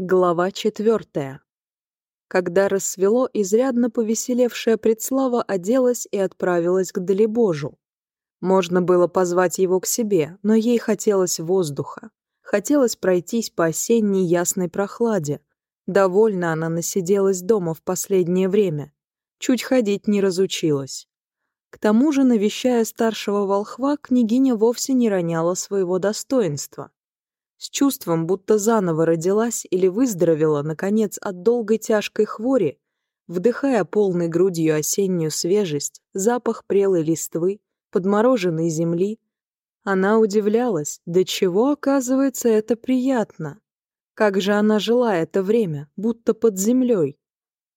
Глава четвертая. Когда рассвело, изрядно повеселевшая предслава оделась и отправилась к Далебожу. Можно было позвать его к себе, но ей хотелось воздуха. Хотелось пройтись по осенней ясной прохладе. Довольно она насиделась дома в последнее время. Чуть ходить не разучилась. К тому же, навещая старшего волхва, княгиня вовсе не роняла своего достоинства. с чувством, будто заново родилась или выздоровела, наконец, от долгой тяжкой хвори, вдыхая полной грудью осеннюю свежесть, запах прелой листвы, подмороженной земли, она удивлялась, до чего, оказывается, это приятно. Как же она жила это время, будто под землей.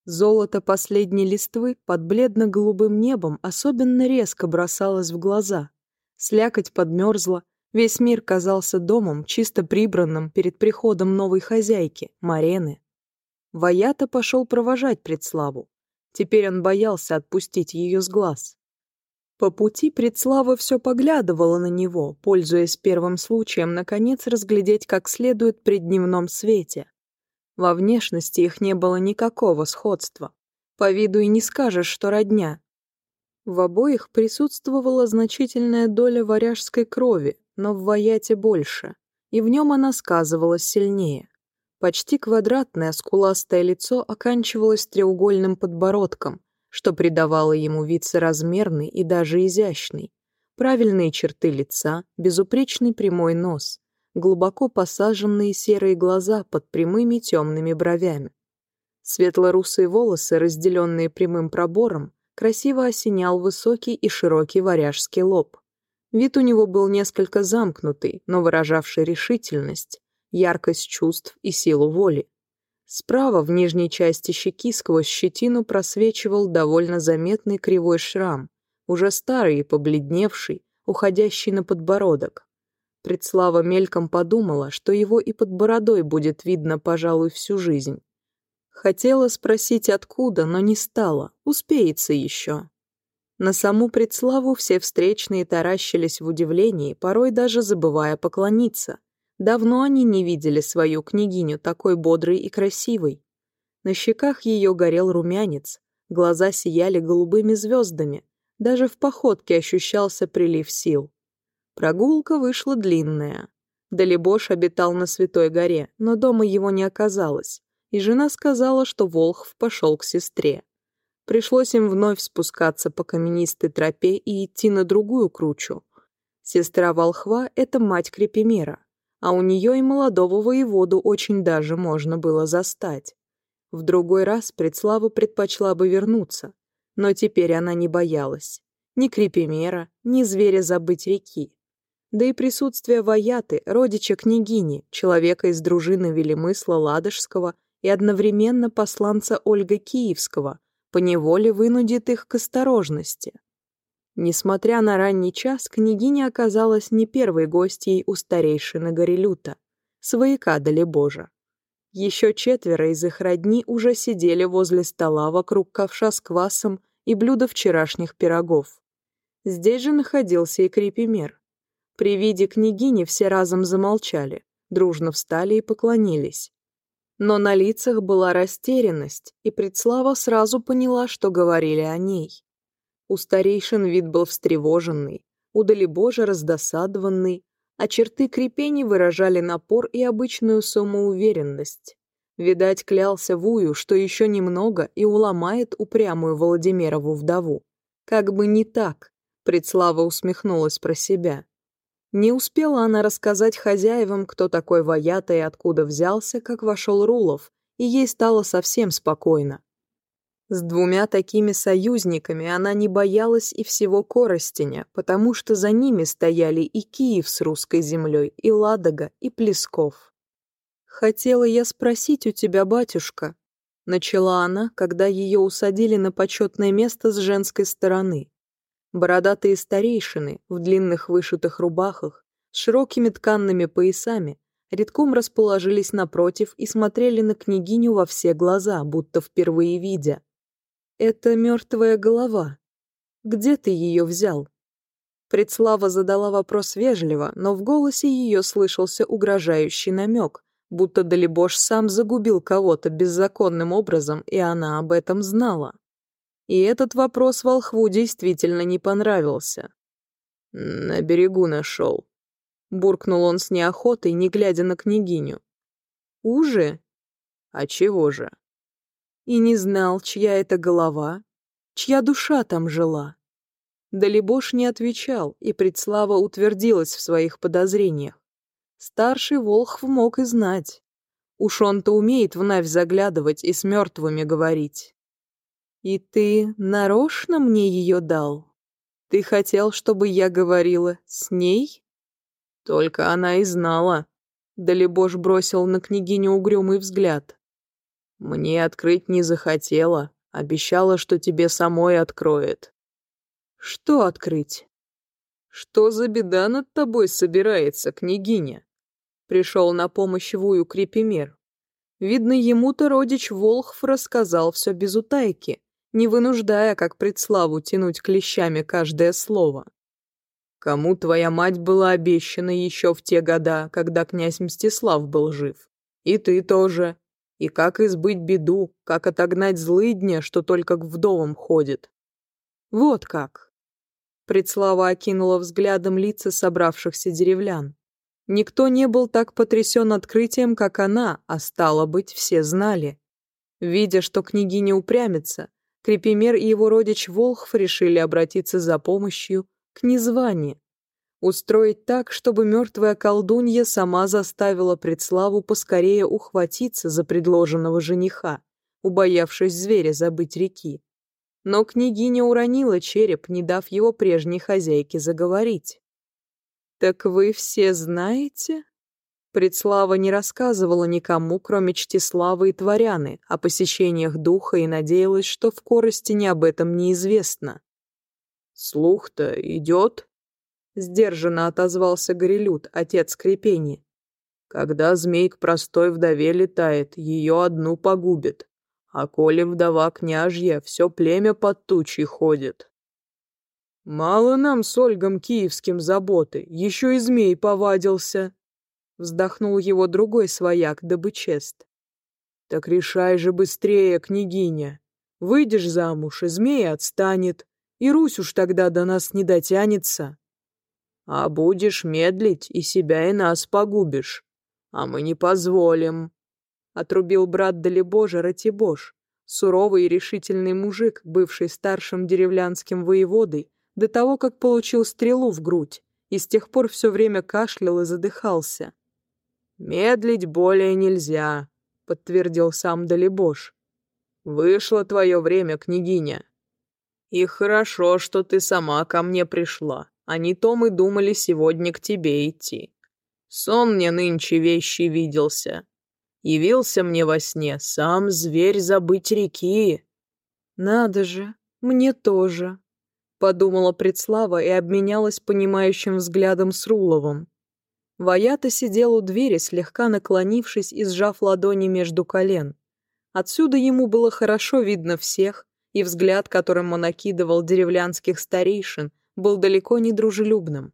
Золото последней листвы под бледно-голубым небом особенно резко бросалось в глаза. Слякоть подмерзла, Весь мир казался домом, чисто прибранным перед приходом новой хозяйки, Марены. Ваята пошел провожать предславу. Теперь он боялся отпустить ее с глаз. По пути предслава все поглядывала на него, пользуясь первым случаем, наконец, разглядеть как следует при дневном свете. Во внешности их не было никакого сходства. По виду и не скажешь, что родня. В обоих присутствовала значительная доля варяжской крови, но в Ваяте больше, и в нем она сказывалась сильнее. Почти квадратное скуластое лицо оканчивалось треугольным подбородком, что придавало ему вид соразмерный и даже изящный. Правильные черты лица, безупречный прямой нос, глубоко посаженные серые глаза под прямыми темными бровями. Светло-русые волосы, разделенные прямым пробором, красиво осенял высокий и широкий варяжский лоб. Вид у него был несколько замкнутый, но выражавший решительность, яркость чувств и силу воли. Справа в нижней части щеки сквозь щетину просвечивал довольно заметный кривой шрам, уже старый и побледневший, уходящий на подбородок. Предслава мельком подумала, что его и под бородой будет видно, пожалуй, всю жизнь. Хотела спросить, откуда, но не стала. Успеется еще. На саму предславу все встречные таращились в удивлении, порой даже забывая поклониться. Давно они не видели свою княгиню такой бодрой и красивой. На щеках ее горел румянец, глаза сияли голубыми звездами, даже в походке ощущался прилив сил. Прогулка вышла длинная. Далебош обитал на Святой горе, но дома его не оказалось. и жена сказала, что Волхв пошел к сестре. Пришлось им вновь спускаться по каменистой тропе и идти на другую кручу. Сестра Волхва — это мать Крепимера, а у нее и молодого воеводу очень даже можно было застать. В другой раз Предслава предпочла бы вернуться, но теперь она не боялась. Ни Крепимера, ни зверя забыть реки. Да и присутствие Ваяты, родича княгини, человека из дружины Велимысла Ладожского и одновременно посланца Ольга Киевского — поневоле вынудит их к осторожности. Несмотря на ранний час, княгиня оказалась не первой гостьей у старейшины Горелюта, свояка Далебожа. Еще четверо из их родни уже сидели возле стола вокруг ковша с квасом и блюда вчерашних пирогов. Здесь же находился и крепимер. При виде княгини все разом замолчали, дружно встали и поклонились. но на лицах была растерянность, и Предслава сразу поняла, что говорили о ней. У старейшин вид был встревоженный, у Далебожа раздосадованный, а черты крепений выражали напор и обычную самоуверенность. Видать, клялся Вую, что еще немного и уломает упрямую Владимирову вдову. Как бы не так, Предслава усмехнулась про себя. Не успела она рассказать хозяевам, кто такой Ваята и откуда взялся, как вошел Рулов, и ей стало совсем спокойно. С двумя такими союзниками она не боялась и всего Коростеня, потому что за ними стояли и Киев с русской землей, и Ладога, и Плесков. «Хотела я спросить у тебя, батюшка», — начала она, когда ее усадили на почетное место с женской стороны. Бородатые старейшины в длинных вышитых рубахах с широкими тканными поясами редком расположились напротив и смотрели на княгиню во все глаза, будто впервые видя. «Это мертвая голова. Где ты ее взял?» Предслава задала вопрос вежливо, но в голосе ее слышался угрожающий намек, Будто Далибош сам загубил кого-то беззаконным образом, и она об этом знала. и этот вопрос Волхву действительно не понравился. «На берегу нашел», — буркнул он с неохотой, не глядя на княгиню. «Уже?» «А чего же?» И не знал, чья это голова, чья душа там жила. Далебош не отвечал, и предслава утвердилась в своих подозрениях. Старший Волхв мог и знать. Уж он-то умеет в Навь заглядывать и с мертвыми говорить. «И ты нарочно мне ее дал? Ты хотел, чтобы я говорила с ней?» Только она и знала. Далибош бросил на княгиню угрюмый взгляд. «Мне открыть не захотела, обещала, что тебе самой откроет». Что открыть? Что за беда над тобой собирается, княгиня? Пришел на помощь Вую Крепимир. Видно, ему-то родич Волхв рассказал все без утайки, не вынуждая, как предславу, тянуть клещами каждое слово. «Кому твоя мать была обещана еще в те года, когда князь Мстислав был жив? И ты тоже. И как избыть беду, как отогнать злыдня, что только к вдовам ходит?» «Вот как!» Предслава окинула взглядом лица собравшихся деревлян. Никто не был так потрясен открытием, как она, а стало быть, все знали. Видя, что княгиня упрямится, Крепимер и его родич Волхв решили обратиться за помощью к незване. Устроить так, чтобы мертвая колдунья сама заставила предславу поскорее ухватиться за предложенного жениха, убоявшись зверя забыть реки. Но княгиня уронила череп, не дав его прежней хозяйке заговорить. «Так вы все знаете?» Предслава не рассказывала никому, кроме Чтислава и Творяны, о посещениях духа и надеялась, что в Коростине об этом неизвестно. «Слух-то идет?» — сдержанно отозвался Горелют, отец Крепени. «Когда змей к простой вдове летает, ее одну погубит. А коли вдова княжья, все племя под тучей ходит». «Мало нам с Ольгом Киевским заботы, еще и змей повадился», вздохнул его другой свояк, дабы чест. «Так решай же быстрее, княгиня. Выйдешь замуж, и змея отстанет, и Русь уж тогда до нас не дотянется. А будешь медлить, и себя, и нас погубишь. А мы не позволим», — отрубил брат Далебожа Ратибош, суровый и решительный мужик, бывший старшим деревлянским воеводой, до того, как получил стрелу в грудь, и с тех пор все время кашлял и задыхался. «Медлить более нельзя», — подтвердил сам Далибош. «Вышло твое время, княгиня. И хорошо, что ты сама ко мне пришла, а не то мы думали сегодня к тебе идти. Сон мне нынче вещи виделся. Явился мне во сне сам зверь забыть реки». «Надо же, мне тоже», — подумала Предслава и обменялась понимающим взглядом с Руловым. Ваята сидел у двери, слегка наклонившись и сжав ладони между колен. Отсюда ему было хорошо видно всех, и взгляд, которым он окидывал деревлянских старейшин, был далеко не дружелюбным.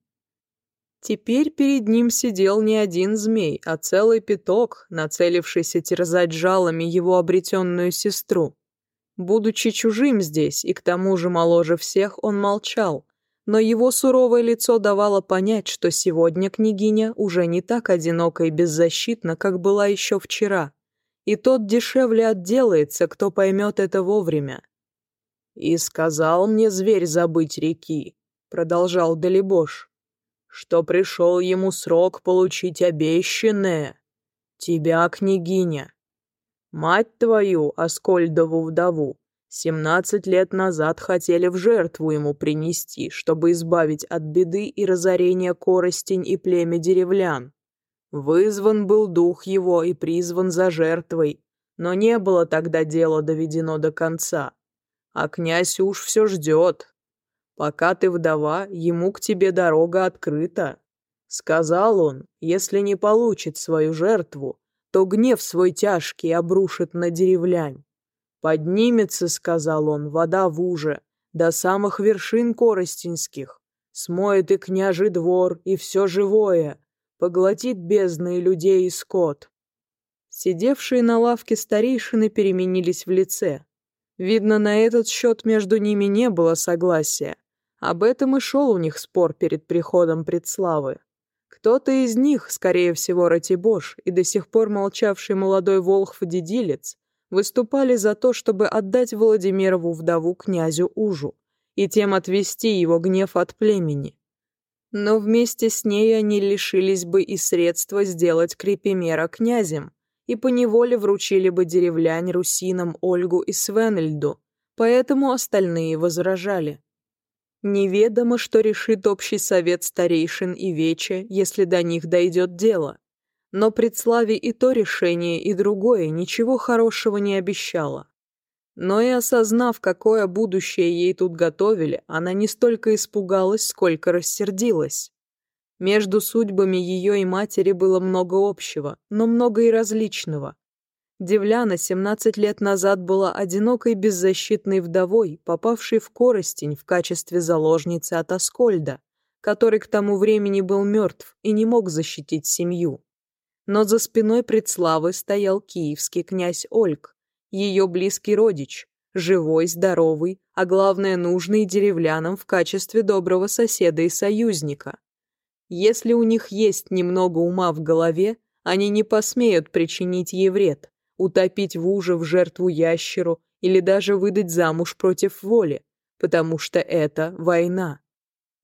Теперь перед ним сидел не один змей, а целый пяток, нацелившийся терзать жалами его обретенную сестру. Будучи чужим здесь и к тому же моложе всех, он молчал, но его суровое лицо давало понять, что сегодня княгиня уже не так одинока и беззащитна, как была еще вчера. И тот дешевле отделается, кто поймет это вовремя. «И сказал мне зверь забыть реки», — продолжал Далибош, «что пришел ему срок получить обещанное. Тебя, княгиня. Мать твою, Аскольдову вдову, Семнадцать лет назад хотели в жертву ему принести, чтобы избавить от беды и разорения коростень и племя деревлян. Вызван был дух его и призван за жертвой, но не было тогда дело доведено до конца. А князь уж все ждет. Пока ты вдова, ему к тебе дорога открыта. Сказал он, если не получит свою жертву, то гнев свой тяжкий обрушит на деревлянь. Поднимется, сказал он, вода в уже, до самых вершин коростинских. Смоет и княжий двор, и все живое. Поглотит бездны и людей и скот. Сидевшие на лавке старейшины переменились в лице. Видно, на этот счет между ними не было согласия. Об этом и шел у них спор перед приходом предславы. Кто-то из них, скорее всего, Ратибош и до сих пор молчавший молодой волхв-дедилец, выступали за то, чтобы отдать Владимирову вдову князю Ужу и тем отвести его гнев от племени. Но вместе с ней они лишились бы и средства сделать Крепимера князем, и поневоле вручили бы деревлянь русинам Ольгу и Свенельду, поэтому остальные возражали. Неведомо, что решит общий совет старейшин и вече, если до них дойдет дело. но при Славе и то решение, и другое ничего хорошего не обещало. Но и осознав, какое будущее ей тут готовили, она не столько испугалась, сколько рассердилась. Между судьбами ее и матери было много общего, но много и различного. Девляна 17 лет назад была одинокой беззащитной вдовой, попавшей в коростень в качестве заложницы от Аскольда, который к тому времени был мертв и не мог защитить семью. Но за спиной предславы стоял киевский князь Ольг, ее близкий родич, живой, здоровый, а главное нужный деревлянам в качестве доброго соседа и союзника. Если у них есть немного ума в голове, они не посмеют причинить ей вред, утопить в уже в жертву ящеру или даже выдать замуж против воли, потому что это война.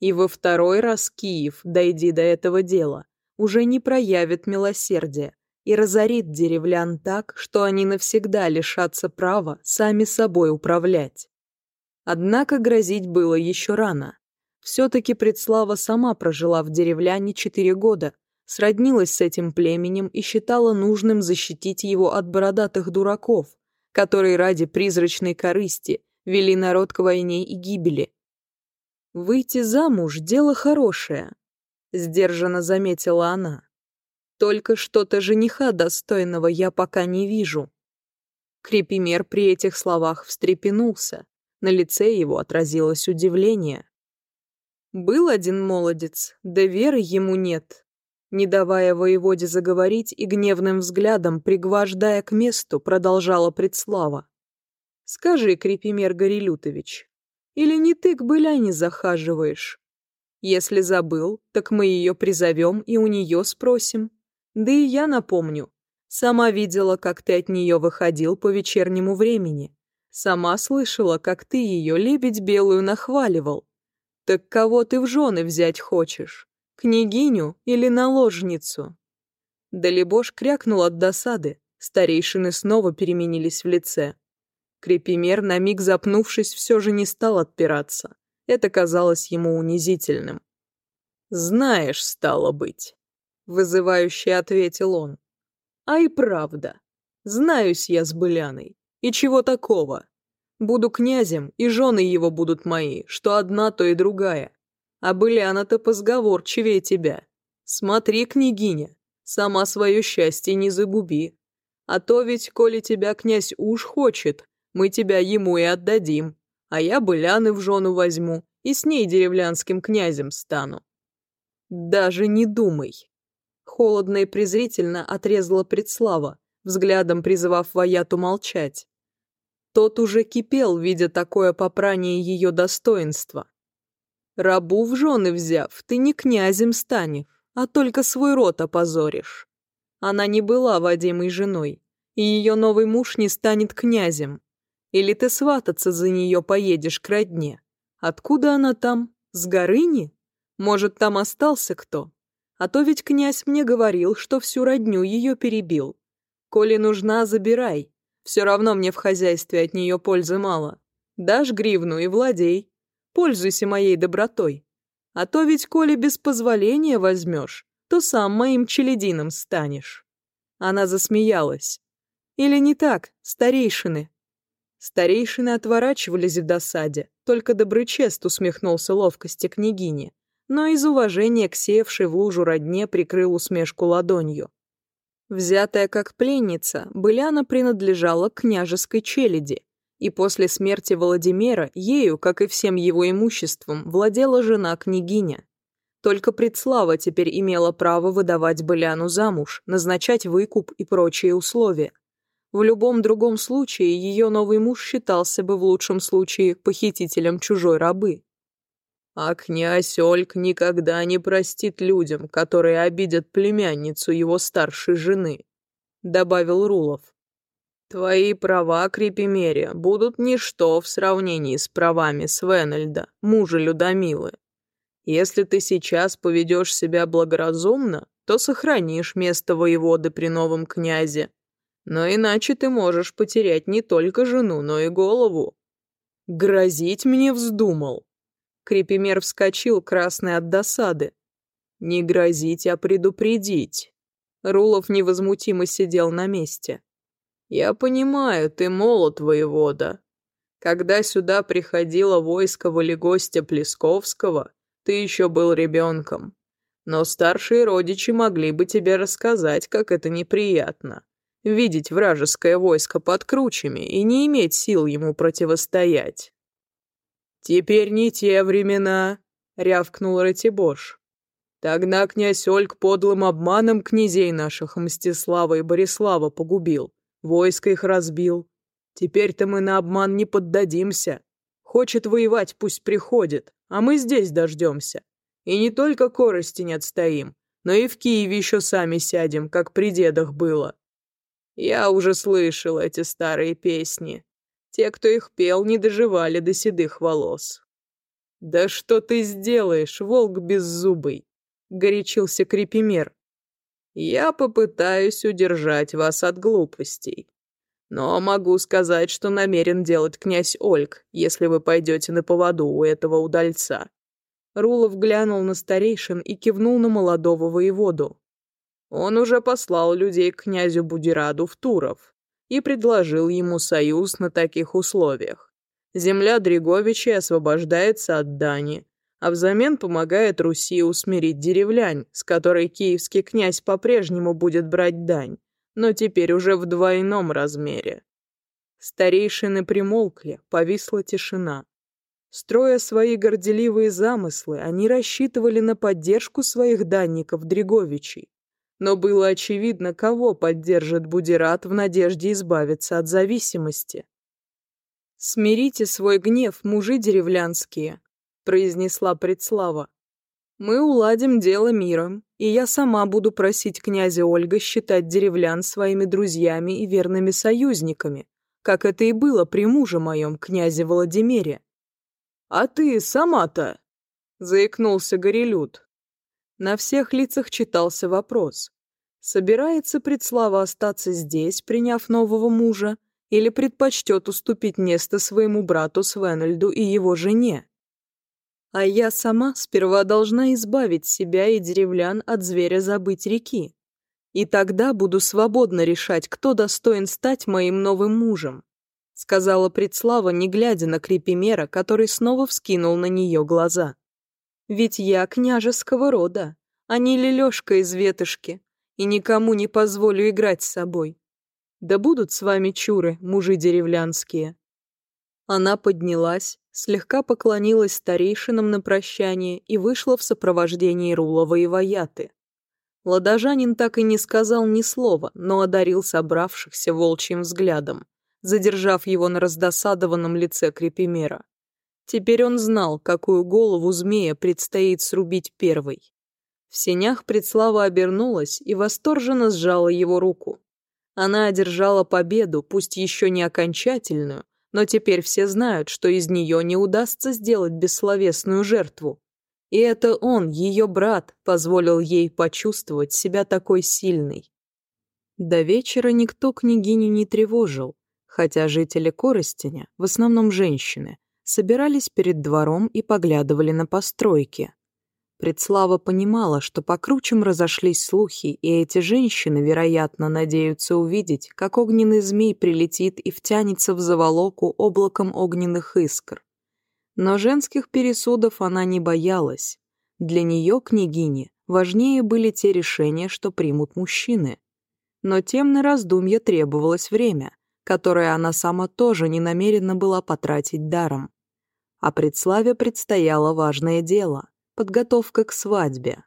И во второй раз Киев, дойди до этого дела, уже не проявит милосердия и разорит деревлян так, что они навсегда лишатся права сами собой управлять. Однако грозить было еще рано. Все-таки предслава сама прожила в деревляне четыре года, сроднилась с этим племенем и считала нужным защитить его от бородатых дураков, которые ради призрачной корысти вели народ к войне и гибели. Выйти замуж – дело хорошее, сдержанно заметила она. «Только что-то жениха достойного я пока не вижу». Крепимер при этих словах встрепенулся. На лице его отразилось удивление. Был один молодец, да веры ему нет. Не давая воеводе заговорить и гневным взглядом, пригвождая к месту, продолжала предслава. «Скажи, Крепимер Горелютович, или не ты к быляне захаживаешь? Если забыл, так мы ее призовем и у нее спросим. Да и я напомню. Сама видела, как ты от нее выходил по вечернему времени. Сама слышала, как ты ее лебедь белую нахваливал. Так кого ты в жены взять хочешь? Княгиню или наложницу?» Далебош крякнул от досады. Старейшины снова переменились в лице. Крепимер, на миг запнувшись, все же не стал отпираться. Это казалось ему унизительным. «Знаешь, стало быть», — вызывающе ответил он. «А и правда. Знаюсь я с Быляной. И чего такого? Буду князем, и жены его будут мои, что одна, то и другая. А Быляна-то позговорчивее тебя. Смотри, княгиня, сама свое счастье не загуби. А то ведь, коли тебя князь уж хочет, мы тебя ему и отдадим а я Быляны в жену возьму и с ней деревлянским князем стану». «Даже не думай!» Холодно и презрительно отрезала предслава, взглядом призывав Ваяту молчать. Тот уже кипел, видя такое попрание ее достоинства. «Рабу в жены взяв, ты не князем станешь, а только свой род опозоришь». Она не была Вадимой женой, и ее новый муж не станет князем. Или ты свататься за нее поедешь к родне? Откуда она там? С горыни? Может, там остался кто? А то ведь князь мне говорил, что всю родню ее перебил. Коли нужна, забирай. Все равно мне в хозяйстве от нее пользы мало. Дашь гривну и владей. Пользуйся моей добротой. А то ведь, коли без позволения возьмешь, то сам моим челядином станешь». Она засмеялась. «Или не так, старейшины?» Старейшины отворачивались в досаде, только Добрычест усмехнулся ловкости княгини, но из уважения к севшей в лужу родне прикрыл усмешку ладонью. Взятая как пленница, Быляна принадлежала к княжеской челяди, и после смерти Владимира ею, как и всем его имуществом, владела жена княгиня. Только предслава теперь имела право выдавать Быляну замуж, назначать выкуп и прочие условия. В любом другом случае ее новый муж считался бы в лучшем случае похитителем чужой рабы. А князь Ольг никогда не простит людям, которые обидят племянницу его старшей жены», — добавил Рулов. «Твои права, Крепимерия, будут ничто в сравнении с правами Свенельда, мужа Людомилы. Если ты сейчас поведешь себя благоразумно, то сохранишь место воеводы при новом князе, но иначе ты можешь потерять не только жену, но и голову. Грозить мне вздумал. Крепимер вскочил, красный от досады. Не грозить, а предупредить. Рулов невозмутимо сидел на месте. Я понимаю, ты молод, воевода. Когда сюда приходило войско волегостя Плесковского, ты еще был ребенком. Но старшие родичи могли бы тебе рассказать, как это неприятно видеть вражеское войско под кручами и не иметь сил ему противостоять. «Теперь не те времена», — рявкнул Ратибош. «Тогда князь Ольг подлым обманом князей наших Мстислава и Борислава погубил, войско их разбил. Теперь-то мы на обман не поддадимся. Хочет воевать, пусть приходит, а мы здесь дождемся. И не только корости не отстоим, но и в Киеве еще сами сядем, как при дедах было». Я уже слышал эти старые песни. Те, кто их пел, не доживали до седых волос. «Да что ты сделаешь, волк беззубый!» — горячился Крепимер. «Я попытаюсь удержать вас от глупостей. Но могу сказать, что намерен делать князь Ольг, если вы пойдете на поводу у этого удальца». Рулов глянул на старейшин и кивнул на молодого воеводу. Он уже послал людей к князю Будираду в Туров и предложил ему союз на таких условиях. Земля Дреговичей освобождается от Дани, а взамен помогает Руси усмирить деревлянь, с которой киевский князь по-прежнему будет брать дань, но теперь уже в двойном размере. Старейшины примолкли, повисла тишина. Строя свои горделивые замыслы, они рассчитывали на поддержку своих данников Дреговичей, но было очевидно, кого поддержит Будират в надежде избавиться от зависимости. «Смирите свой гнев, мужи деревлянские», — произнесла предслава. «Мы уладим дело миром, и я сама буду просить князя Ольга считать деревлян своими друзьями и верными союзниками, как это и было при муже моем, князе Владимире». «А ты сама-то?» — заикнулся Горелют. На всех лицах читался вопрос. Собирается Предслава остаться здесь, приняв нового мужа, или предпочтет уступить место своему брату Свенальду и его жене? А я сама сперва должна избавить себя и деревлян от зверя забыть реки. И тогда буду свободно решать, кто достоин стать моим новым мужем, сказала Предслава, не глядя на крепимера, который снова вскинул на нее глаза ведь я княжеского рода, а не лелёшка из ветышки, и никому не позволю играть с собой. Да будут с вами чуры, мужи деревлянские». Она поднялась, слегка поклонилась старейшинам на прощание и вышла в сопровождении Рулова и Ваяты. Ладожанин так и не сказал ни слова, но одарил собравшихся волчьим взглядом, задержав его на раздосадованном лице Крепимера. Теперь он знал, какую голову змея предстоит срубить первой. В сенях предслава обернулась и восторженно сжала его руку. Она одержала победу, пусть еще не окончательную, но теперь все знают, что из нее не удастся сделать бессловесную жертву. И это он, ее брат, позволил ей почувствовать себя такой сильной. До вечера никто княгиню не тревожил, хотя жители Коростеня, в основном женщины, собирались перед двором и поглядывали на постройки. Предслава понимала, что по кручам разошлись слухи, и эти женщины, вероятно, надеются увидеть, как огненный змей прилетит и втянется в заволоку облаком огненных искр. Но женских пересудов она не боялась. Для нее, княгини, важнее были те решения, что примут мужчины. Но тем на раздумье требовалось время, которое она сама тоже не намерена была потратить даром. А предславе предстояло важное дело — подготовка к свадьбе.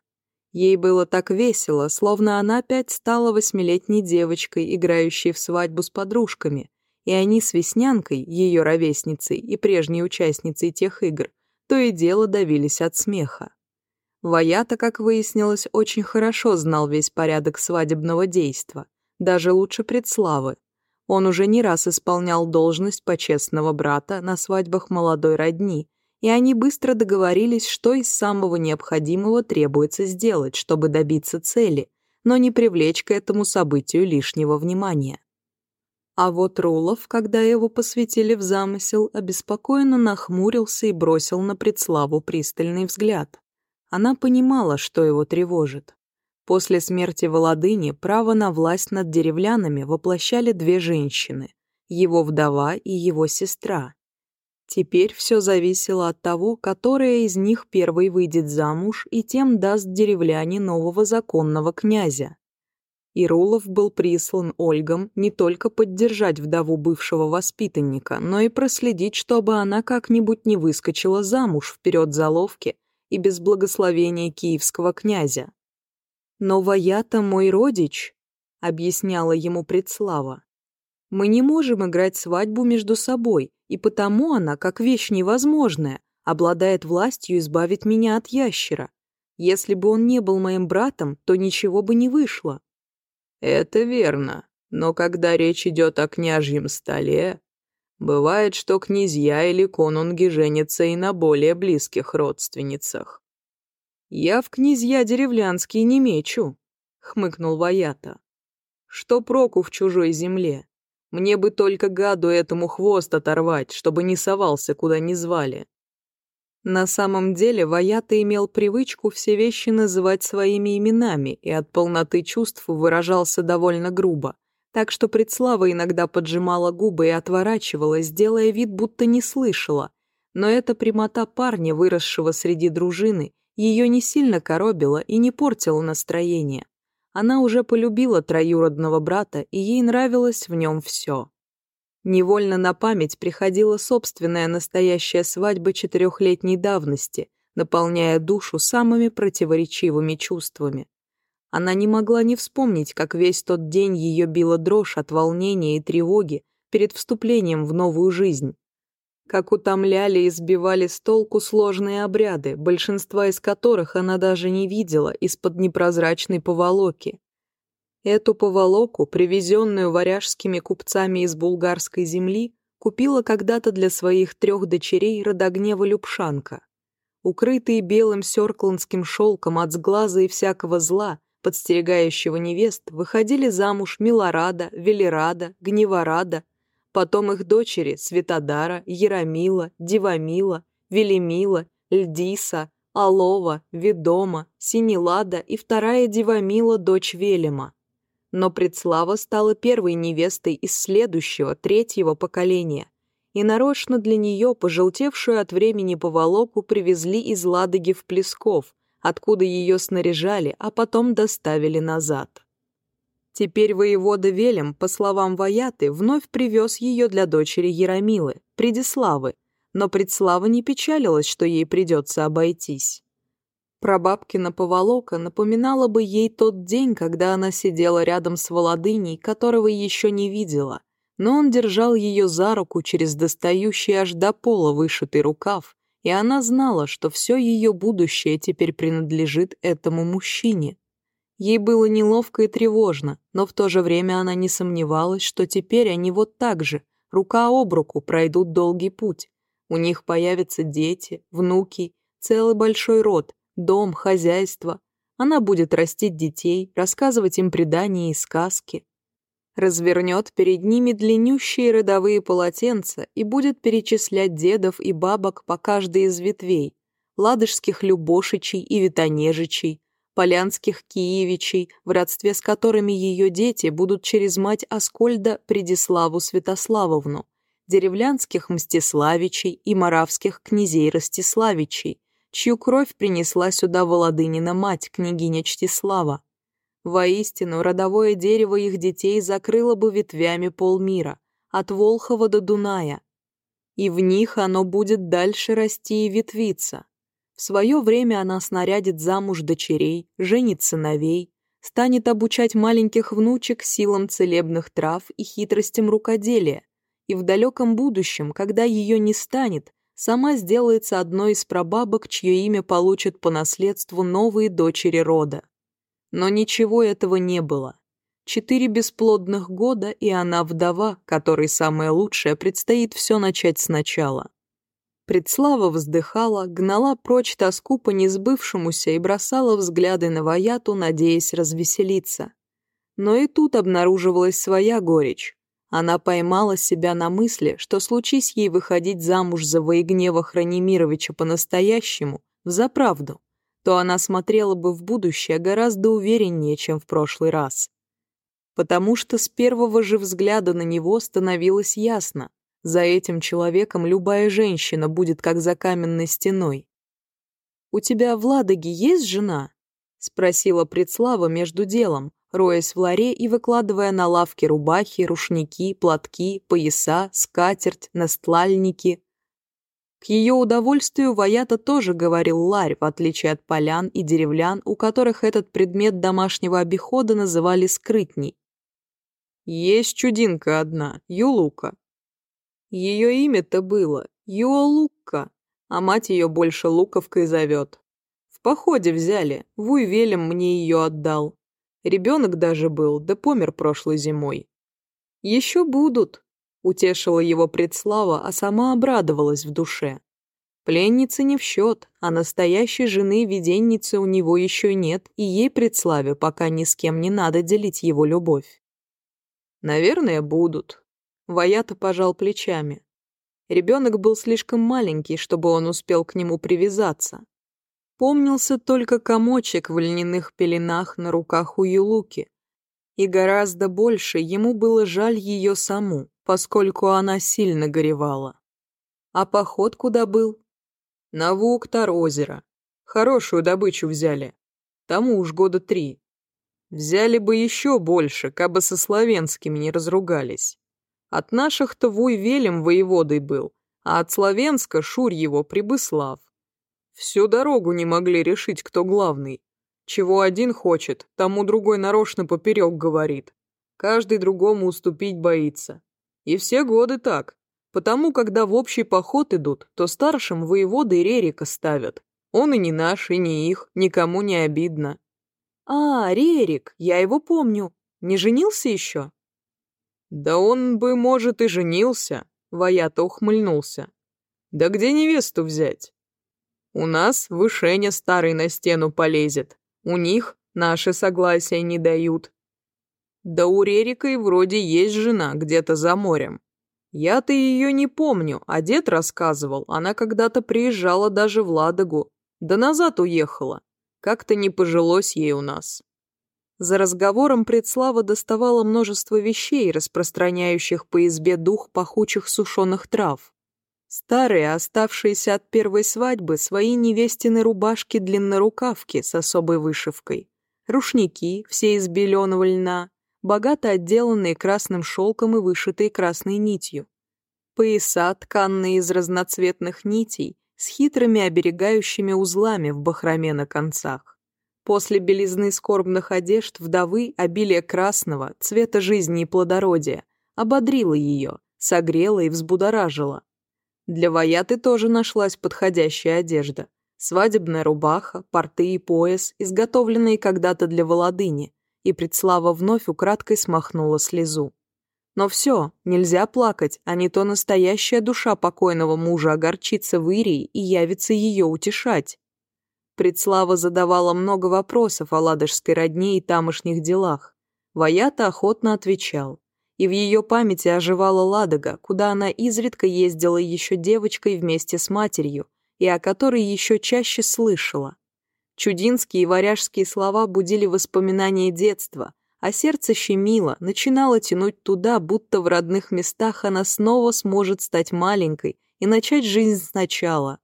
Ей было так весело, словно она опять стала восьмилетней девочкой, играющей в свадьбу с подружками, и они с Веснянкой, ее ровесницей и прежней участницей тех игр, то и дело давились от смеха. Ваята, как выяснилось, очень хорошо знал весь порядок свадебного действа, даже лучше предславы, Он уже не раз исполнял должность почестного брата на свадьбах молодой родни, и они быстро договорились, что из самого необходимого требуется сделать, чтобы добиться цели, но не привлечь к этому событию лишнего внимания. А вот Рулов, когда его посвятили в замысел, обеспокоенно нахмурился и бросил на предславу пристальный взгляд. Она понимала, что его тревожит. После смерти Володыни право на власть над деревлянами воплощали две женщины – его вдова и его сестра. Теперь все зависело от того, которая из них первой выйдет замуж и тем даст деревляне нового законного князя. Ирулов был прислан Ольгам не только поддержать вдову бывшего воспитанника, но и проследить, чтобы она как-нибудь не выскочила замуж вперед заловки и без благословения киевского князя. «Но Ваята мой родич», — объясняла ему предслава. «Мы не можем играть свадьбу между собой, и потому она, как вещь невозможная, обладает властью избавить меня от ящера. Если бы он не был моим братом, то ничего бы не вышло». «Это верно, но когда речь идет о княжьем столе, бывает, что князья или конунги женятся и на более близких родственницах. «Я в князья деревлянские не мечу», — хмыкнул Ваята. «Что проку в чужой земле? Мне бы только гаду этому хвост оторвать, чтобы не совался, куда не звали. На самом деле Ваята имел привычку все вещи называть своими именами и от полноты чувств выражался довольно грубо, так что предслава иногда поджимала губы и отворачивалась, делая вид, будто не слышала. Но эта прямота парня, выросшего среди дружины, ее не сильно коробило и не портило настроение. Она уже полюбила троюродного брата, и ей нравилось в нем все. Невольно на память приходила собственная настоящая свадьба четырехлетней давности, наполняя душу самыми противоречивыми чувствами. Она не могла не вспомнить, как весь тот день ее била дрожь от волнения и тревоги перед вступлением в новую жизнь как утомляли и сбивали с толку сложные обряды, большинства из которых она даже не видела из-под непрозрачной поволоки. Эту поволоку, привезенную варяжскими купцами из булгарской земли, купила когда-то для своих трех дочерей Родогнева Любшанка. Укрытые белым серкландским шелком от сглаза и всякого зла, подстерегающего невест, выходили замуж Милорада, Велерада, Гневорада – потом их дочери Светодара, Ярамила, Дивамила, Велимила, Льдиса, Алова, Ведома, Синелада и вторая Дивамила, дочь Велема. Но Предслава стала первой невестой из следующего, третьего поколения, и нарочно для нее, пожелтевшую от времени поволоку, привезли из Ладоги в Плесков, откуда ее снаряжали, а потом доставили назад. Теперь воевода Велем, по словам Ваяты, вновь привез ее для дочери Ярамилы, Предиславы, но Предслава не печалилась, что ей придется обойтись. Прабабкина поволока напоминала бы ей тот день, когда она сидела рядом с Володыней, которого еще не видела, но он держал ее за руку через достающий аж до пола вышитый рукав, и она знала, что все ее будущее теперь принадлежит этому мужчине. Ей было неловко и тревожно, но в то же время она не сомневалась, что теперь они вот так же, рука об руку, пройдут долгий путь. У них появятся дети, внуки, целый большой род, дом, хозяйство. Она будет растить детей, рассказывать им предания и сказки. Развернет перед ними длиннющие родовые полотенца и будет перечислять дедов и бабок по каждой из ветвей, ладожских любошичей и витонежичей, полянских киевичей, в родстве с которыми ее дети будут через мать Аскольда Предиславу Святославовну, деревлянских Мстиславичей и маравских князей Ростиславичей, чью кровь принесла сюда Володынина мать, княгиня Чтислава. Воистину, родовое дерево их детей закрыло бы ветвями полмира, от Волхова до Дуная. И в них оно будет дальше расти и ветвиться, В свое время она снарядит замуж дочерей, женит сыновей, станет обучать маленьких внучек силам целебных трав и хитростям рукоделия, и в далеком будущем, когда ее не станет, сама сделается одной из прабабок, чье имя получат по наследству новые дочери рода. Но ничего этого не было. Четыре бесплодных года, и она вдова, которой самое лучшее предстоит все начать сначала. Предслава вздыхала, гнала прочь тоску по несбывшемуся и бросала взгляды на Ваяту, надеясь развеселиться. Но и тут обнаруживалась своя горечь. Она поймала себя на мысли, что случись ей выходить замуж за Воегнева Хранимировича по-настоящему, взаправду, то она смотрела бы в будущее гораздо увереннее, чем в прошлый раз. Потому что с первого же взгляда на него становилось ясно, за этим человеком любая женщина будет как за каменной стеной. «У тебя в Ладоге есть жена?» — спросила Предслава между делом, роясь в ларе и выкладывая на лавке рубахи, рушники, платки, пояса, скатерть, настлальники. К ее удовольствию Ваята тоже говорил ларь, в отличие от полян и деревлян, у которых этот предмет домашнего обихода называли скрытней. «Есть чудинка одна, Юлука», ее имя-то было Юолукка, а мать ее больше Луковкой зовет. В походе взяли, Вуй Велем мне ее отдал. Ребенок даже был, да помер прошлой зимой. «Еще будут», — утешила его предслава, а сама обрадовалась в душе. Пленницы не в счет, а настоящей жены-виденницы у него еще нет, и ей предславе пока ни с кем не надо делить его любовь. «Наверное, будут», Ваята пожал плечами. Ребенок был слишком маленький, чтобы он успел к нему привязаться. Помнился только комочек в льняных пеленах на руках у Юлуки. И гораздо больше ему было жаль ее саму, поскольку она сильно горевала. А поход куда был? На Вуктар озеро. Хорошую добычу взяли. Тому уж года три. Взяли бы еще больше, кабы со славянскими не разругались. От наших то Вуй Велем воеводой был, а от Славенска Шур его Прибыслав. Всю дорогу не могли решить, кто главный. Чего один хочет, тому другой нарочно поперек говорит. Каждый другому уступить боится. И все годы так. Потому, когда в общий поход идут, то старшим воеводы Рерика ставят. Он и не наш, и не их, никому не обидно. «А, Рерик, я его помню. Не женился еще?» Да он бы, может, и женился, Ваята ухмыльнулся. Да где невесту взять? У нас вышеня старый на стену полезет, у них наши согласия не дают. Да у Рерика и вроде есть жена где-то за морем. Я-то ее не помню, а дед рассказывал, она когда-то приезжала даже в Ладогу, да назад уехала. Как-то не пожилось ей у нас. За разговором предслава доставала множество вещей, распространяющих по избе дух пахучих сушеных трав. Старые, оставшиеся от первой свадьбы, свои невестины рубашки-длиннорукавки с особой вышивкой, рушники, все из беленого льна, богато отделанные красным шелком и вышитые красной нитью, пояса, тканные из разноцветных нитей, с хитрыми оберегающими узлами в бахроме на концах. После белизны скорбных одежд вдовы обилие красного, цвета жизни и плодородия, ободрило ее, согрело и взбудоражило. Для Ваяты тоже нашлась подходящая одежда. Свадебная рубаха, порты и пояс, изготовленные когда-то для Володыни, и предслава вновь украдкой смахнула слезу. Но все, нельзя плакать, а не то настоящая душа покойного мужа огорчится в Ирии и явится ее утешать. Предслава задавала много вопросов о ладожской родне и тамошних делах. Ваята охотно отвечал. И в ее памяти оживала Ладога, куда она изредка ездила еще девочкой вместе с матерью, и о которой еще чаще слышала. Чудинские и варяжские слова будили воспоминания детства, а сердце щемило, начинало тянуть туда, будто в родных местах она снова сможет стать маленькой и начать жизнь сначала.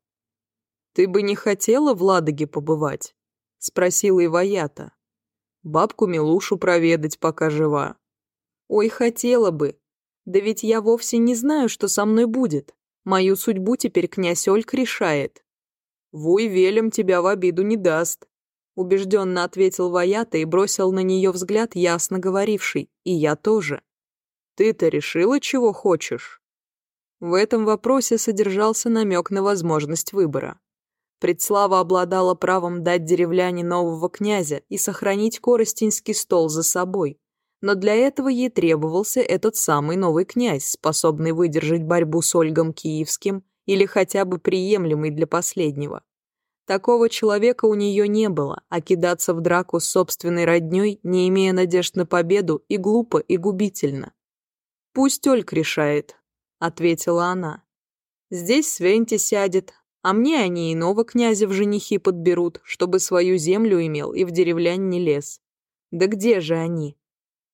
«Ты бы не хотела в Ладоге побывать?» — спросила Иваята. «Бабку Милушу проведать, пока жива». «Ой, хотела бы. Да ведь я вовсе не знаю, что со мной будет. Мою судьбу теперь князь Ольк решает». «Вуй велем тебя в обиду не даст», — убежденно ответил Ваята и бросил на нее взгляд, ясно говоривший, и я тоже. «Ты-то решила, чего хочешь?» В этом вопросе содержался намек на возможность выбора. Предслава обладала правом дать деревляне нового князя и сохранить Коростинский стол за собой, но для этого ей требовался этот самый новый князь, способный выдержать борьбу с Ольгом Киевским или хотя бы приемлемый для последнего. Такого человека у нее не было, а кидаться в драку с собственной родней, не имея надежд на победу, и глупо, и губительно. «Пусть Ольг решает», — ответила она. «Здесь Свенти сядет, А мне они иного князя в женихи подберут, чтобы свою землю имел и в деревлянь не лез. Да где же они?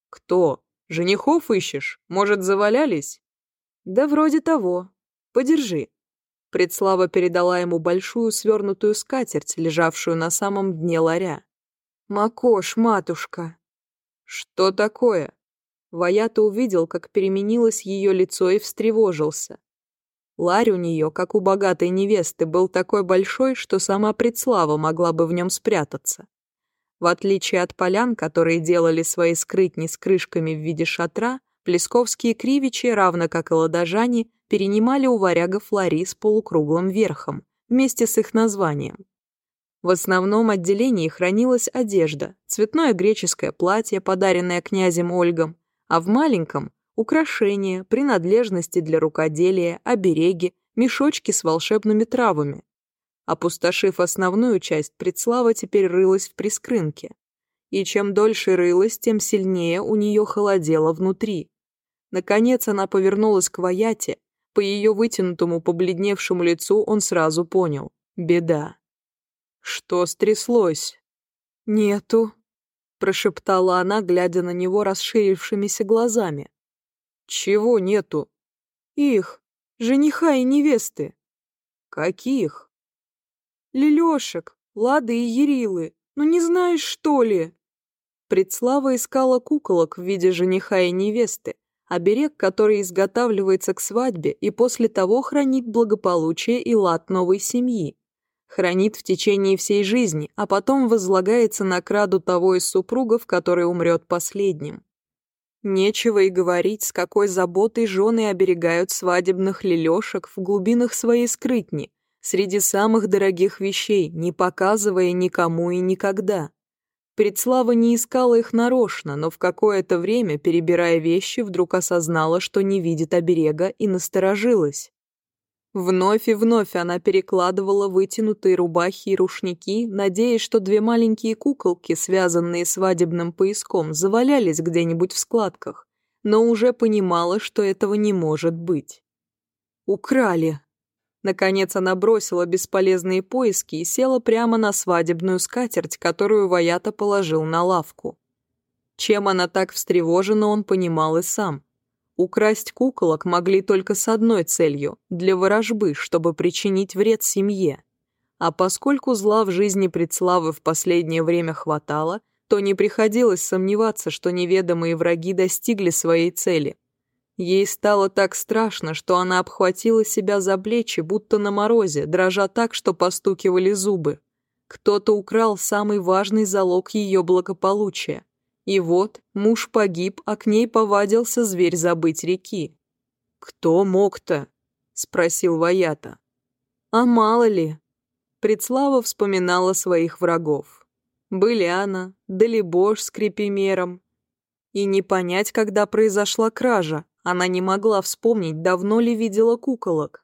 Кто? Женихов ищешь? Может, завалялись? Да вроде того. Подержи. Предслава передала ему большую свернутую скатерть, лежавшую на самом дне ларя. «Макош, матушка!» «Что такое?» Ваята увидел, как переменилось ее лицо и встревожился. Ларь у нее, как у богатой невесты, был такой большой, что сама предслава могла бы в нем спрятаться. В отличие от полян, которые делали свои скрытни с крышками в виде шатра, плесковские кривичи, равно как и ладожане, перенимали у варягов лари с полукруглым верхом, вместе с их названием. В основном отделении хранилась одежда, цветное греческое платье, подаренное князем Ольгом, а в маленьком украшения, принадлежности для рукоделия, обереги, мешочки с волшебными травами. Опустошив основную часть, предслава теперь рылась в прискрынке. И чем дольше рылась, тем сильнее у нее холодело внутри. Наконец она повернулась к Ваяте. По ее вытянутому, побледневшему лицу он сразу понял. Беда. «Что стряслось?» «Нету», — прошептала она, глядя на него расширившимися глазами. Чего нету? Их, жениха и невесты. Каких? Лелешек, Лады и Ерилы. Ну не знаешь, что ли? Предслава искала куколок в виде жениха и невесты, оберег, который изготавливается к свадьбе и после того хранит благополучие и лад новой семьи. Хранит в течение всей жизни, а потом возлагается на краду того из супругов, который умрет последним. Нечего и говорить, с какой заботой жены оберегают свадебных лелешек в глубинах своей скрытни, среди самых дорогих вещей, не показывая никому и никогда. Предслава не искала их нарочно, но в какое-то время, перебирая вещи, вдруг осознала, что не видит оберега и насторожилась. Вновь и вновь она перекладывала вытянутые рубахи и рушники, надеясь, что две маленькие куколки, связанные свадебным пояском, завалялись где-нибудь в складках, но уже понимала, что этого не может быть. «Украли!» Наконец она бросила бесполезные поиски и села прямо на свадебную скатерть, которую Ваята положил на лавку. Чем она так встревожена, украсть куколок могли только с одной целью – для ворожбы, чтобы причинить вред семье. А поскольку зла в жизни предславы в последнее время хватало, то не приходилось сомневаться, что неведомые враги достигли своей цели. Ей стало так страшно, что она обхватила себя за плечи, будто на морозе, дрожа так, что постукивали зубы. Кто-то украл самый важный залог ее благополучия. И вот муж погиб, а к ней повадился зверь забыть реки. «Кто мог-то?» — спросил Ваята. «А мало ли?» Предслава вспоминала своих врагов. Были Быляна, Далибош с крепимером. И не понять, когда произошла кража. Она не могла вспомнить, давно ли видела куколок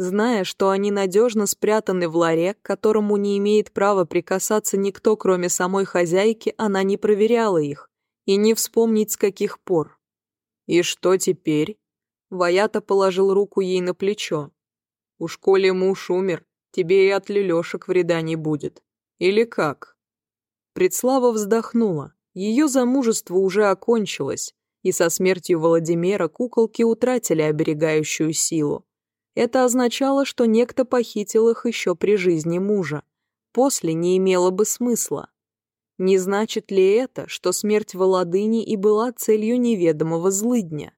зная, что они надежно спрятаны в ларе, к которому не имеет права прикасаться никто, кроме самой хозяйки, она не проверяла их, и не вспомнить с каких пор. «И что теперь?» Ваята положил руку ей на плечо. «Уж коли муж умер, тебе и от лелешек вреда не будет. Или как?» Предслава вздохнула. Ее замужество уже окончилось, и со смертью Владимира куколки утратили оберегающую силу. Это означало, что некто похитил их еще при жизни мужа. После не имело бы смысла. Не значит ли это, что смерть Володыни и была целью неведомого злыдня?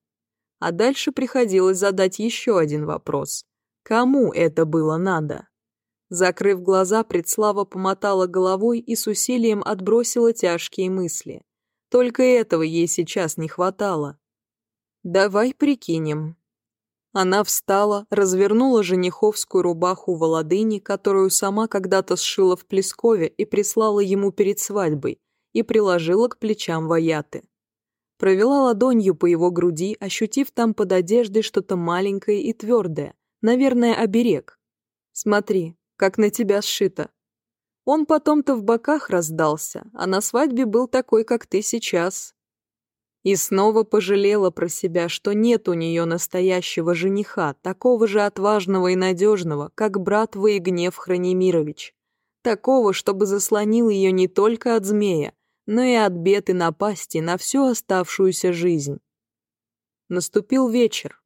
А дальше приходилось задать еще один вопрос. Кому это было надо? Закрыв глаза, Предслава помотала головой и с усилием отбросила тяжкие мысли. Только этого ей сейчас не хватало. «Давай прикинем», она встала, развернула жениховскую рубаху Володыни, которую сама когда-то сшила в Плескове и прислала ему перед свадьбой, и приложила к плечам вояты. Провела ладонью по его груди, ощутив там под одеждой что-то маленькое и твердое, наверное, оберег. «Смотри, как на тебя сшито». Он потом-то в боках раздался, а на свадьбе был такой, как ты сейчас, и снова пожалела про себя, что нет у нее настоящего жениха, такого же отважного и надежного, как брат Воегнев Хранимирович. Такого, чтобы заслонил ее не только от змея, но и от бед и напасти на всю оставшуюся жизнь. Наступил вечер.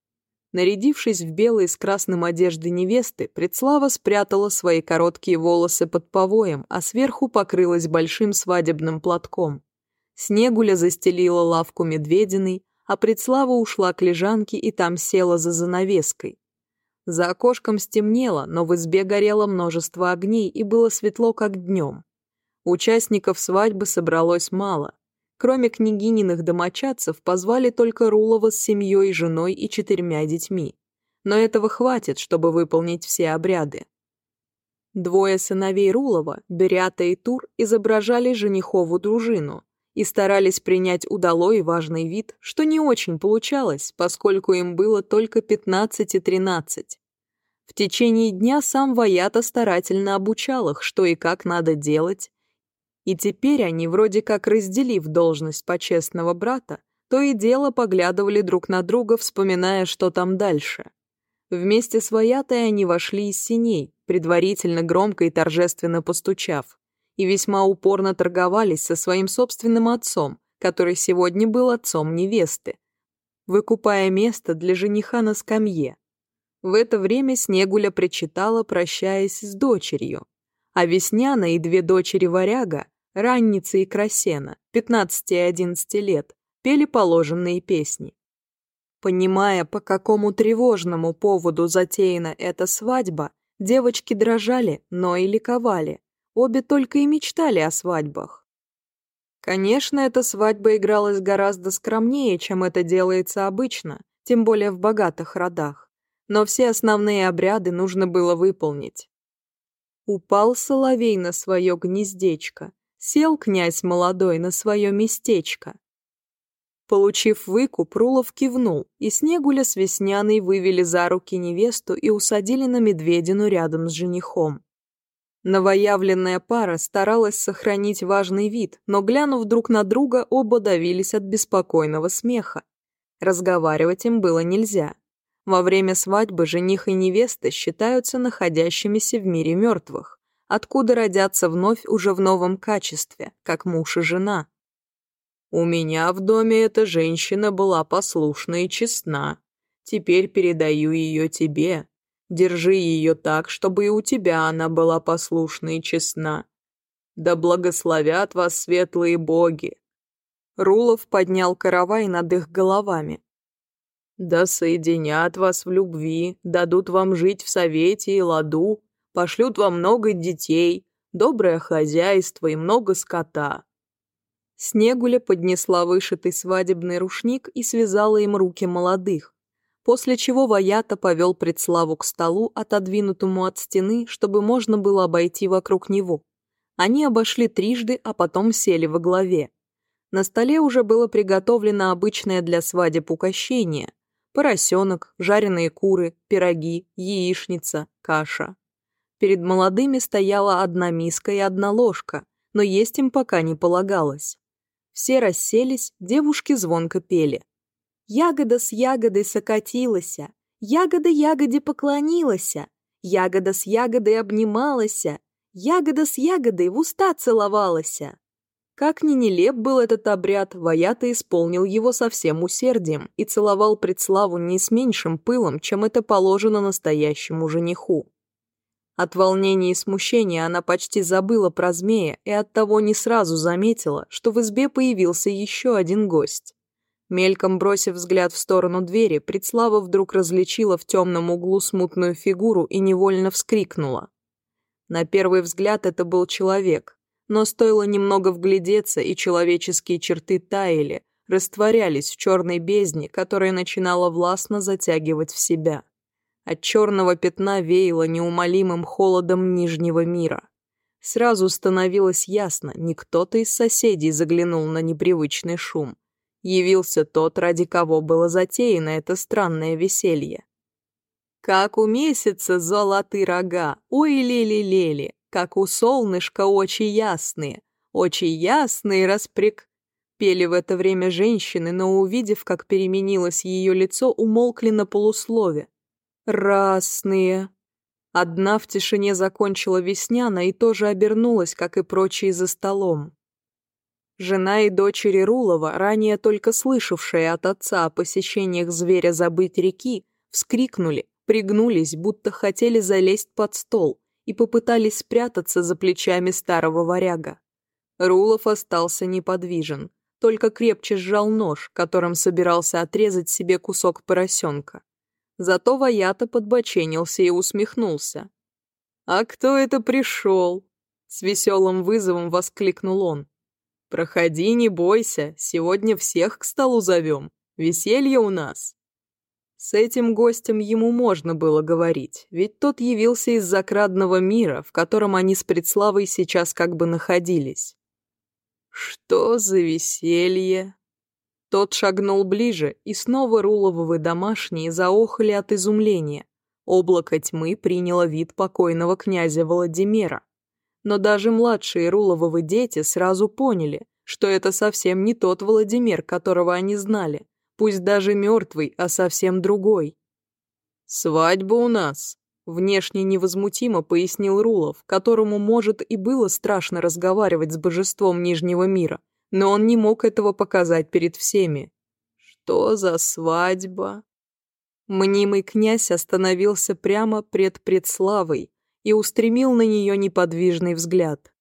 Нарядившись в белые с красным одежды невесты, Предслава спрятала свои короткие волосы под повоем, а сверху покрылась большим свадебным платком. Снегуля застелила лавку Медвединой, а Предслава ушла к лежанке и там села за занавеской. За окошком стемнело, но в избе горело множество огней и было светло, как днем. Участников свадьбы собралось мало. Кроме княгининых домочадцев, позвали только Рулова с семьей, женой и четырьмя детьми. Но этого хватит, чтобы выполнить все обряды. Двое сыновей Рулова, Берята и Тур, изображали женихову дружину, и старались принять удалой и важный вид, что не очень получалось, поскольку им было только 15 и 13. В течение дня сам Ваята старательно обучал их, что и как надо делать, и теперь они, вроде как разделив должность почестного брата, то и дело поглядывали друг на друга, вспоминая, что там дальше. Вместе с Ваятой они вошли из синей, предварительно громко и торжественно постучав, и весьма упорно торговались со своим собственным отцом, который сегодня был отцом невесты, выкупая место для жениха на скамье. В это время Снегуля причитала, прощаясь с дочерью, а Весняна и две дочери Варяга Ранница и Красена, 15 и 11 лет, пели положенные песни. Понимая, по какому тревожному поводу затеяна эта свадьба, девочки дрожали, но и ликовали. обе только и мечтали о свадьбах. Конечно, эта свадьба игралась гораздо скромнее, чем это делается обычно, тем более в богатых родах. Но все основные обряды нужно было выполнить. Упал соловей на свое гнездечко, сел князь молодой на свое местечко. Получив выкуп, Рулов кивнул, и Снегуля с Весняной вывели за руки невесту и усадили на Медведину рядом с женихом. Новоявленная пара старалась сохранить важный вид, но, глянув друг на друга, оба давились от беспокойного смеха. Разговаривать им было нельзя. Во время свадьбы жених и невеста считаются находящимися в мире мертвых откуда родятся вновь уже в новом качестве, как муж и жена. У меня в доме эта женщина была послушна и честна. Держи ее так, чтобы и у тебя она была послушна и честна. Да благословят вас светлые боги!» Рулов поднял каравай над их головами. «Да соединят вас в любви, дадут вам жить в совете и ладу, пошлют вам много детей, доброе хозяйство и много скота». Снегуля поднесла вышитый свадебный рушник и связала им руки молодых после чего Ваята повел предславу к столу, отодвинутому от стены, чтобы можно было обойти вокруг него. Они обошли трижды, а потом сели во главе. На столе уже было приготовлено обычное для свадеб угощение – поросенок, жареные куры, пироги, яичница, каша. Перед молодыми стояла одна миска и одна ложка, но есть им пока не полагалось. Все расселись, девушки звонко пели ягода с ягодой сокатилась, ягода ягоде поклонилась, ягода с ягодой обнималася, ягода с ягодой в уста целовалася. Как ни нелеп был этот обряд, Ваята исполнил его со всем усердием и целовал предславу не с меньшим пылом, чем это положено настоящему жениху. От волнения и смущения она почти забыла про змея и оттого не сразу заметила, что в избе появился еще один гость. Мельком бросив взгляд в сторону двери, Предслава вдруг различила в темном углу смутную фигуру и невольно вскрикнула. На первый взгляд это был человек, но стоило немного вглядеться, и человеческие черты таяли, растворялись в черной бездне, которая начинала властно затягивать в себя. От черного пятна веяло неумолимым холодом Нижнего мира. Сразу становилось ясно, не кто-то из соседей заглянул на непривычный шум – явился тот, ради кого было затеяно это странное веселье. Как у месяца золоты рога, ой, лили лели как у солнышка очи ясные, очи ясные распрек... Пели в это время женщины, но, увидев, как переменилось ее лицо, умолкли на полуслове. «Расные!» Одна в тишине закончила Весняна и тоже обернулась, как и прочие за столом. Жена и дочери Рулова, ранее только слышавшие от отца о посещениях зверя забыть реки, вскрикнули, пригнулись, будто хотели залезть под стол и попытались спрятаться за плечами старого варяга. Рулов остался неподвижен, только крепче сжал нож, которым собирался отрезать себе кусок поросенка. Зато Ваята подбоченился и усмехнулся. «А кто это пришел?» — с веселым вызовом воскликнул он. Проходи, не бойся, сегодня всех к столу зовем. Веселье у нас». С этим гостем ему можно было говорить, ведь тот явился из закрадного мира, в котором они с Предславой сейчас как бы находились. «Что за веселье?» Тот шагнул ближе, и снова руловы домашние заохали от изумления. Облако тьмы приняло вид покойного князя Владимира но даже младшие руловы дети сразу поняли, что это совсем не тот Владимир, которого они знали, пусть даже мертвый, а совсем другой. «Свадьба у нас», — внешне невозмутимо пояснил Рулов, которому, может, и было страшно разговаривать с божеством Нижнего мира, но он не мог этого показать перед всеми. «Что за свадьба?» Мнимый князь остановился прямо пред предславой, и устремил на нее неподвижный взгляд.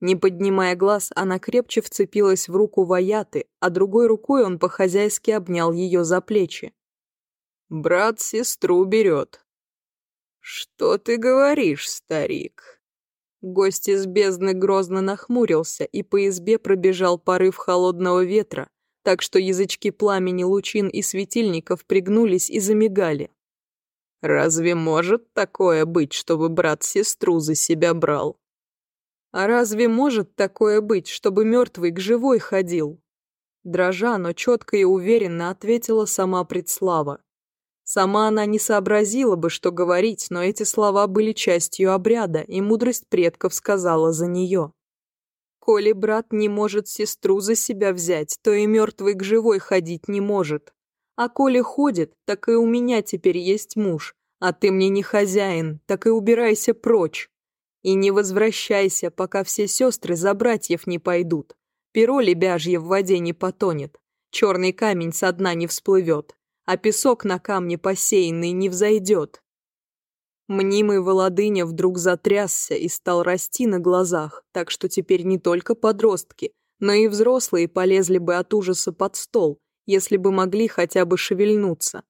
Не поднимая глаз, она крепче вцепилась в руку Ваяты, а другой рукой он по-хозяйски обнял ее за плечи. «Брат сестру берет». «Что ты говоришь, старик?» Гость из бездны грозно нахмурился, и по избе пробежал порыв холодного ветра, так что язычки пламени лучин и светильников пригнулись и замигали. Разве может такое быть, чтобы брат сестру за себя брал? А разве может такое быть, чтобы мертвый к живой ходил? Дрожа, но четко и уверенно ответила сама предслава. Сама она не сообразила бы, что говорить, но эти слова были частью обряда, и мудрость предков сказала за нее. «Коли брат не может сестру за себя взять, то и мертвый к живой ходить не может. А коли ходит, так и у меня теперь есть муж, а ты мне не хозяин, так и убирайся прочь. И не возвращайся, пока все сестры за братьев не пойдут. Перо лебяжье в воде не потонет, черный камень со дна не всплывет, а песок на камне посеянный не взойдет. Мнимый Володыня вдруг затрясся и стал расти на глазах, так что теперь не только подростки, но и взрослые полезли бы от ужаса под стол если бы могли хотя бы шевельнуться.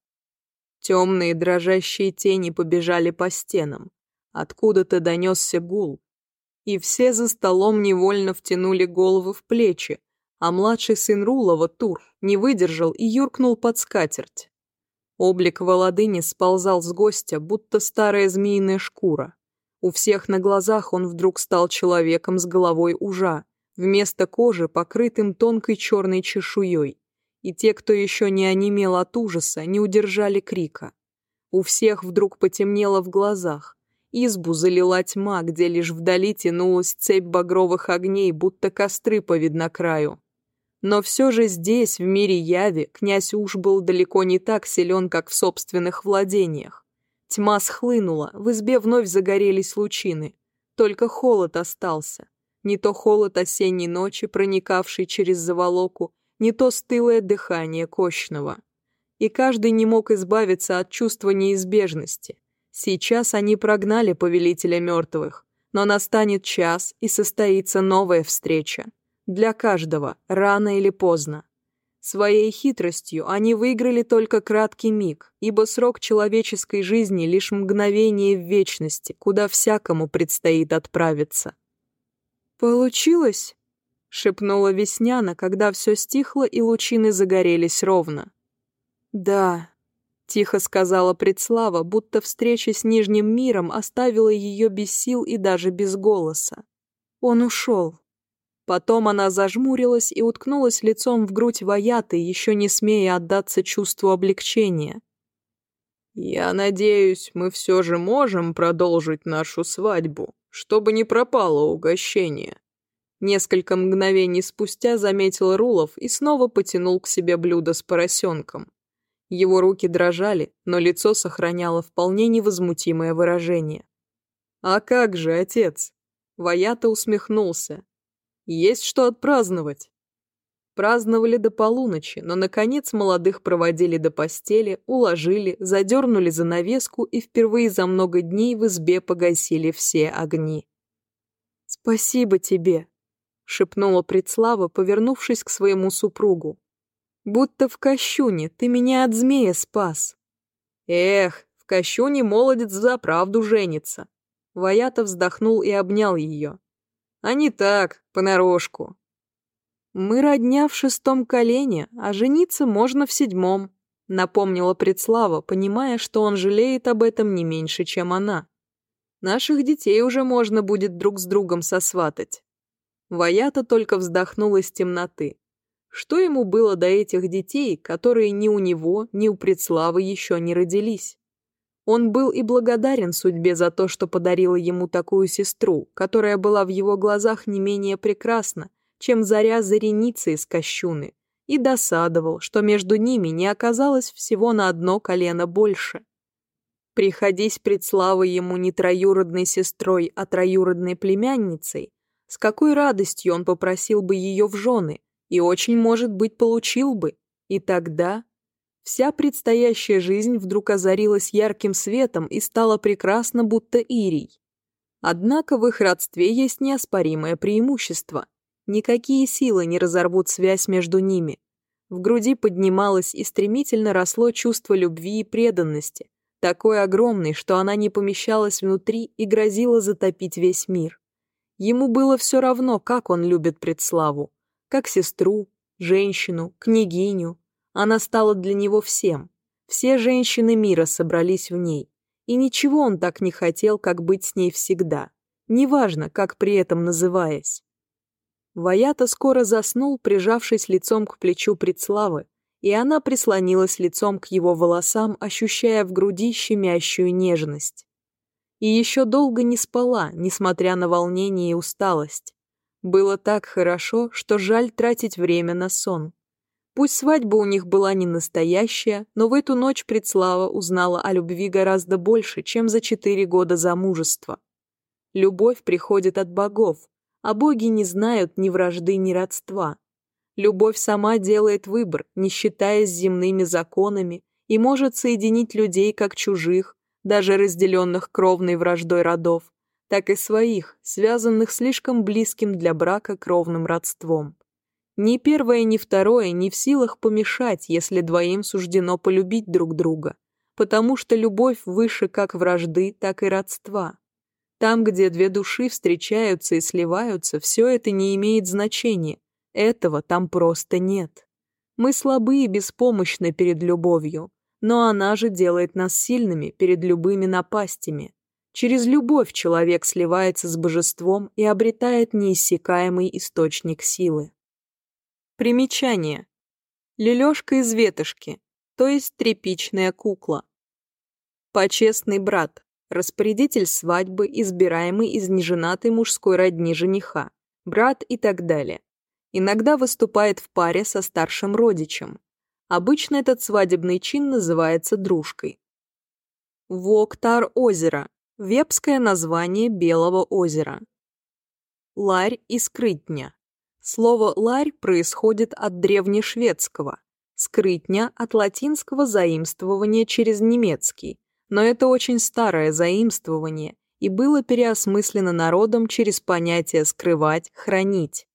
Темные дрожащие тени побежали по стенам. Откуда-то донесся гул. И все за столом невольно втянули головы в плечи, а младший сын Рулова, Тур, не выдержал и юркнул под скатерть. Облик Володыни сползал с гостя, будто старая змеиная шкура. У всех на глазах он вдруг стал человеком с головой ужа, вместо кожи, покрытым тонкой черной чешуей и те, кто еще не онемел от ужаса, не удержали крика. У всех вдруг потемнело в глазах. Избу залила тьма, где лишь вдали тянулась цепь багровых огней, будто костры по краю. Но все же здесь, в мире яви, князь Уж был далеко не так силен, как в собственных владениях. Тьма схлынула, в избе вновь загорелись лучины. Только холод остался. Не то холод осенней ночи, проникавший через заволоку, не то стылое дыхание Кощного. И каждый не мог избавиться от чувства неизбежности. Сейчас они прогнали повелителя мертвых, но настанет час и состоится новая встреча. Для каждого, рано или поздно. Своей хитростью они выиграли только краткий миг, ибо срок человеческой жизни — лишь мгновение в вечности, куда всякому предстоит отправиться. «Получилось?» шепнула Весняна, когда все стихло и лучины загорелись ровно. «Да», — тихо сказала Предслава, будто встреча с Нижним миром оставила ее без сил и даже без голоса. Он ушел. Потом она зажмурилась и уткнулась лицом в грудь Ваяты, еще не смея отдаться чувству облегчения. «Я надеюсь, мы все же можем продолжить нашу свадьбу, чтобы не пропало угощение», Несколько мгновений спустя заметил Рулов и снова потянул к себе блюдо с поросенком. Его руки дрожали, но лицо сохраняло вполне невозмутимое выражение. «А как же, отец?» Ваята усмехнулся. «Есть что отпраздновать?» Праздновали до полуночи, но, наконец, молодых проводили до постели, уложили, задернули занавеску и впервые за много дней в избе погасили все огни. «Спасибо тебе», шепнула Предслава, повернувшись к своему супругу. «Будто в кощуне ты меня от змея спас». «Эх, в кощуне молодец за правду женится». Ваята вздохнул и обнял ее. «А не так, понарошку». «Мы родня в шестом колене, а жениться можно в седьмом», напомнила Предслава, понимая, что он жалеет об этом не меньше, чем она. «Наших детей уже можно будет друг с другом сосватать». Ваята только вздохнула из темноты. Что ему было до этих детей, которые ни у него, ни у Предславы еще не родились? Он был и благодарен судьбе за то, что подарила ему такую сестру, которая была в его глазах не менее прекрасна, чем заря зареницы из кощуны, и досадовал, что между ними не оказалось всего на одно колено больше. Приходись Предславы ему не троюродной сестрой, а троюродной племянницей – с какой радостью он попросил бы ее в жены, и очень, может быть, получил бы, и тогда Вся предстоящая жизнь вдруг озарилась ярким светом и стала прекрасна, будто ирий. Однако в их родстве есть неоспоримое преимущество. Никакие силы не разорвут связь между ними. В груди поднималось и стремительно росло чувство любви и преданности, такой огромной, что она не помещалась внутри и грозила затопить весь мир. Ему было все равно, как он любит предславу. Как сестру, женщину, княгиню. Она стала для него всем. Все женщины мира собрались в ней. И ничего он так не хотел, как быть с ней всегда. Неважно, как при этом называясь. Ваята скоро заснул, прижавшись лицом к плечу предславы, и она прислонилась лицом к его волосам, ощущая в груди щемящую нежность и еще долго не спала, несмотря на волнение и усталость. Было так хорошо, что жаль тратить время на сон. Пусть свадьба у них была не настоящая, но в эту ночь Предслава узнала о любви гораздо больше, чем за четыре года замужества. Любовь приходит от богов, а боги не знают ни вражды, ни родства. Любовь сама делает выбор, не считаясь земными законами, и может соединить людей как чужих, даже разделенных кровной враждой родов, так и своих, связанных слишком близким для брака кровным родством. Ни первое, ни второе не в силах помешать, если двоим суждено полюбить друг друга, потому что любовь выше как вражды, так и родства. Там, где две души встречаются и сливаются, все это не имеет значения. Этого там просто нет. Мы слабы и беспомощны перед любовью, но она же делает нас сильными перед любыми напастями. Через любовь человек сливается с божеством и обретает неиссякаемый источник силы. Примечание. Лелёшка из ветошки, то есть тряпичная кукла. Почестный брат, распорядитель свадьбы, избираемый из неженатой мужской родни жениха, брат и так далее. Иногда выступает в паре со старшим родичем, Обычно этот свадебный чин называется дружкой. Воктар озеро – вепское название Белого озера. Ларь и скрытня. Слово «ларь» происходит от древнешведского, скрытня – от латинского заимствования через немецкий, но это очень старое заимствование и было переосмыслено народом через понятие «скрывать», «хранить».